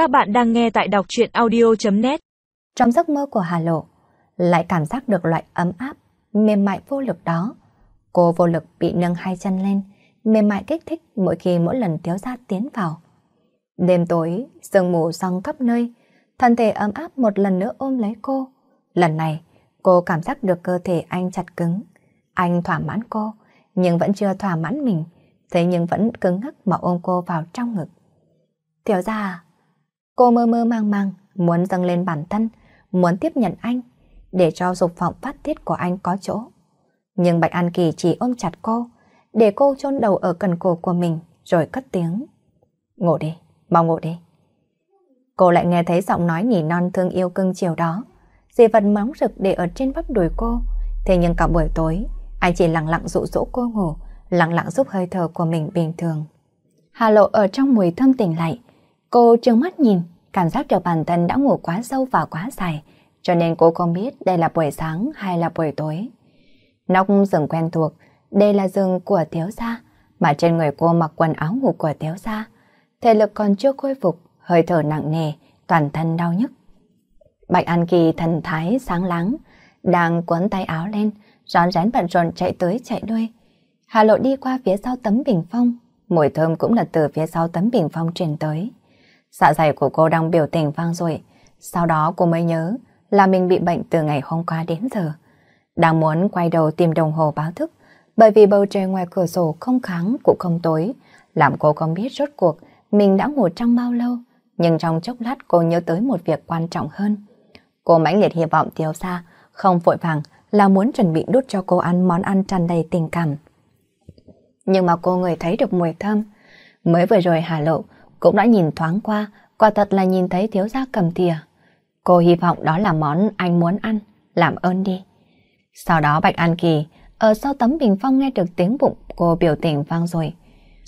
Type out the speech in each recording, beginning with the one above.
Các bạn đang nghe tại đọc chuyện audio.net Trong giấc mơ của Hà Lộ, lại cảm giác được loại ấm áp, mềm mại vô lực đó. Cô vô lực bị nâng hai chân lên, mềm mại kích thích mỗi khi mỗi lần thiếu gia tiến vào. Đêm tối, sương mù song khắp nơi, thân thể ấm áp một lần nữa ôm lấy cô. Lần này, cô cảm giác được cơ thể anh chặt cứng. Anh thỏa mãn cô, nhưng vẫn chưa thỏa mãn mình, thế nhưng vẫn cứng ngắc mà ôm cô vào trong ngực. Tiểu ra à? Cô mơ mơ mang mang, muốn dâng lên bản thân, muốn tiếp nhận anh, để cho dục vọng phát tiết của anh có chỗ. Nhưng Bạch An Kỳ chỉ ôm chặt cô, để cô chôn đầu ở cần cổ của mình, rồi cất tiếng. Ngủ đi, mau ngủ đi. Cô lại nghe thấy giọng nói nhỉ non thương yêu cưng chiều đó. Dì vật móng rực để ở trên bắp đùi cô. Thế nhưng cả buổi tối, anh chỉ lặng lặng dụ dỗ cô ngủ, lặng lặng giúp hơi thở của mình bình thường. Hà lộ ở trong mùi thơm tỉnh lại. Cô trừng mắt nhìn, cảm giác được bản thân đã ngủ quá sâu và quá dài, cho nên cô không biết đây là buổi sáng hay là buổi tối. Nóc giường quen thuộc, đây là giường của thiếu gia, mà trên người cô mặc quần áo ngủ của thiếu gia. Thể lực còn chưa khôi phục, hơi thở nặng nề, toàn thân đau nhức. Bạch An Kỳ thần thái sáng láng, đang cuốn tay áo lên, rón rén bận rộn chạy tới chạy lui. Hà Lộ đi qua phía sau tấm bình phong, mùi thơm cũng là từ phía sau tấm bình phong truyền tới. Dạ dày của cô đang biểu tình vang rồi, sau đó cô mới nhớ là mình bị bệnh từ ngày hôm qua đến giờ. Đang muốn quay đầu tìm đồng hồ báo thức, bởi vì bầu trời ngoài cửa sổ không kháng cũng không tối, làm cô không biết rốt cuộc mình đã ngủ trong bao lâu. Nhưng trong chốc lát cô nhớ tới một việc quan trọng hơn. Cô mãnh liệt hy vọng tiêu xa, không vội vàng là muốn chuẩn bị đút cho cô ăn món ăn tràn đầy tình cảm. Nhưng mà cô người thấy được mùi thơm. Mới vừa rồi Hà Lộ cũng đã nhìn thoáng qua, quả thật là nhìn thấy thiếu gia cầm thìa. Cô hy vọng đó là món anh muốn ăn, làm ơn đi. Sau đó Bạch An Kỳ ở sau tấm bình phong nghe được tiếng bụng cô biểu tình vang rồi.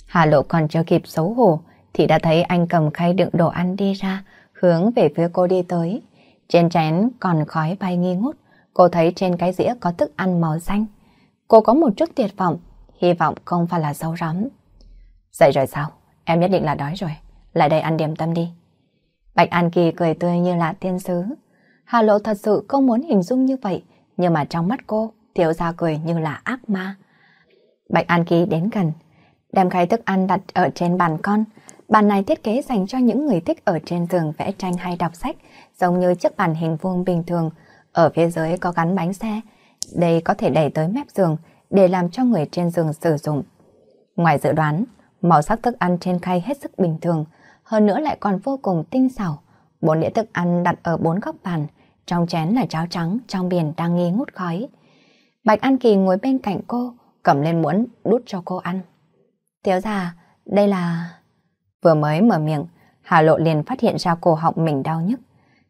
Hà Lộ còn chưa kịp xấu hổ thì đã thấy anh cầm khay đựng đồ ăn đi ra, hướng về phía cô đi tới. Trên chén còn khói bay nghi ngút, cô thấy trên cái dĩa có thức ăn màu xanh. Cô có một chút tuyệt vọng, hy vọng không phải là sâu rắm. Dậy rồi sao? Em nhất định là đói rồi. Lại đây ăn điểm tâm đi. Bạch An Kỳ cười tươi như là tiên sứ. Hà Lộ thật sự không muốn hình dung như vậy, nhưng mà trong mắt cô, thiếu gia cười như là ác ma. Bạch An Kỳ đến gần, đem khay thức ăn đặt ở trên bàn con. Bàn này thiết kế dành cho những người thích ở trên giường vẽ tranh hay đọc sách, giống như chiếc bàn hình vuông bình thường. Ở phía dưới có gắn bánh xe. Đây có thể đẩy tới mép giường để làm cho người trên giường sử dụng. Ngoài dự đoán, màu sắc thức ăn trên khay hết sức bình thường, hơn nữa lại còn vô cùng tinh xảo. Bốn đĩa thức ăn đặt ở bốn góc bàn, trong chén là cháo trắng, trong biển đang nghi ngút khói. Bạch An Kỳ ngồi bên cạnh cô, cầm lên muỗng đút cho cô ăn. Thiếu già, đây là... Vừa mới mở miệng, Hà Lộ liền phát hiện ra cổ họng mình đau nhức.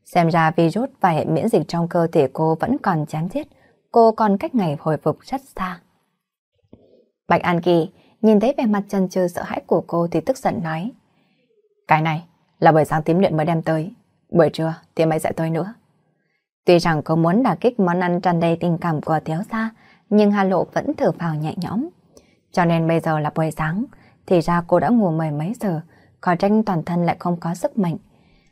Xem ra virus và hệ miễn dịch trong cơ thể cô vẫn còn chán chết cô còn cách ngày hồi phục rất xa. Bạch An Kỳ nhìn thấy vẻ mặt chần chừ sợ hãi của cô thì tức giận nói. Cái này là buổi sáng tím luyện mới đem tới, buổi trưa thì mấy sẽ tới nữa. Tuy rằng cô muốn đả kích món ăn tràn đầy tình cảm của thiếu gia, nhưng Hà Lộ vẫn thở phào nhẹ nhõm. Cho nên bây giờ là buổi sáng, thì ra cô đã ngủ mười mấy giờ, khỏi tranh toàn thân lại không có sức mạnh.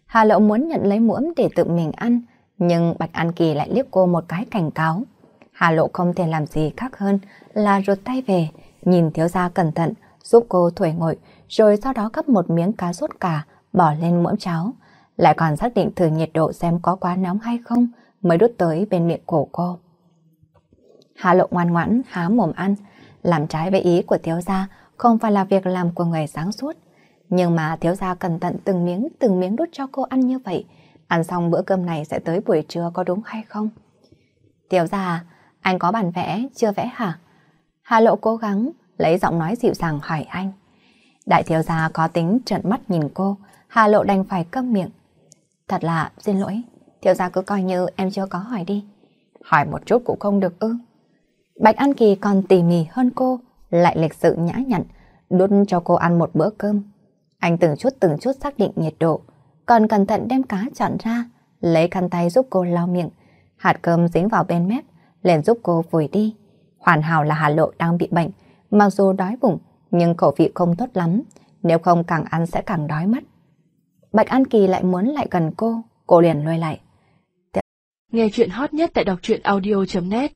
Hà Lộ muốn nhận lấy muỗng để tự mình ăn, nhưng Bạch An Kỳ lại liếc cô một cái cảnh cáo. Hà Lộ không thể làm gì khác hơn là rụt tay về, nhìn thiếu gia cẩn thận, giúp cô thổi nguội, rồi sau đó gấp một miếng cá sốt cà, bỏ lên muỗng cháo. Lại còn xác định thử nhiệt độ xem có quá nóng hay không, mới đút tới bên miệng cổ cô. Hà Lộ ngoan ngoãn há mồm ăn, làm trái với ý của thiếu gia không phải là việc làm của người sáng suốt. Nhưng mà thiếu gia cẩn thận từng miếng từng miếng đút cho cô ăn như vậy, ăn xong bữa cơm này sẽ tới buổi trưa có đúng hay không? Thiếu gia, à, anh có bản vẽ, chưa vẽ hả? Hà Lộ cố gắng lấy giọng nói dịu dàng hỏi anh. Đại thiếu gia có tính trợn mắt nhìn cô, Hà Lộ đành phải câm miệng. Thật là xin lỗi, thiếu gia cứ coi như em chưa có hỏi đi. Hỏi một chút cũng không được ư. Bạch An Kỳ còn tỉ mỉ hơn cô, lại lịch sự nhã nhặn, đút cho cô ăn một bữa cơm. Anh từng chút từng chút xác định nhiệt độ, còn cẩn thận đem cá chọn ra, lấy khăn tay giúp cô lau miệng. Hạt cơm dính vào bên mép, liền giúp cô vùi đi. Hoàn hảo là Hà Lộ đang bị bệnh, mặc dù đói bụng, nhưng khẩu vị không tốt lắm, nếu không càng ăn sẽ càng đói mất. Bạch An Kỳ lại muốn lại gần cô, cô liền lôi lại. Nghe chuyện hot nhất tại đọc truyện audio.net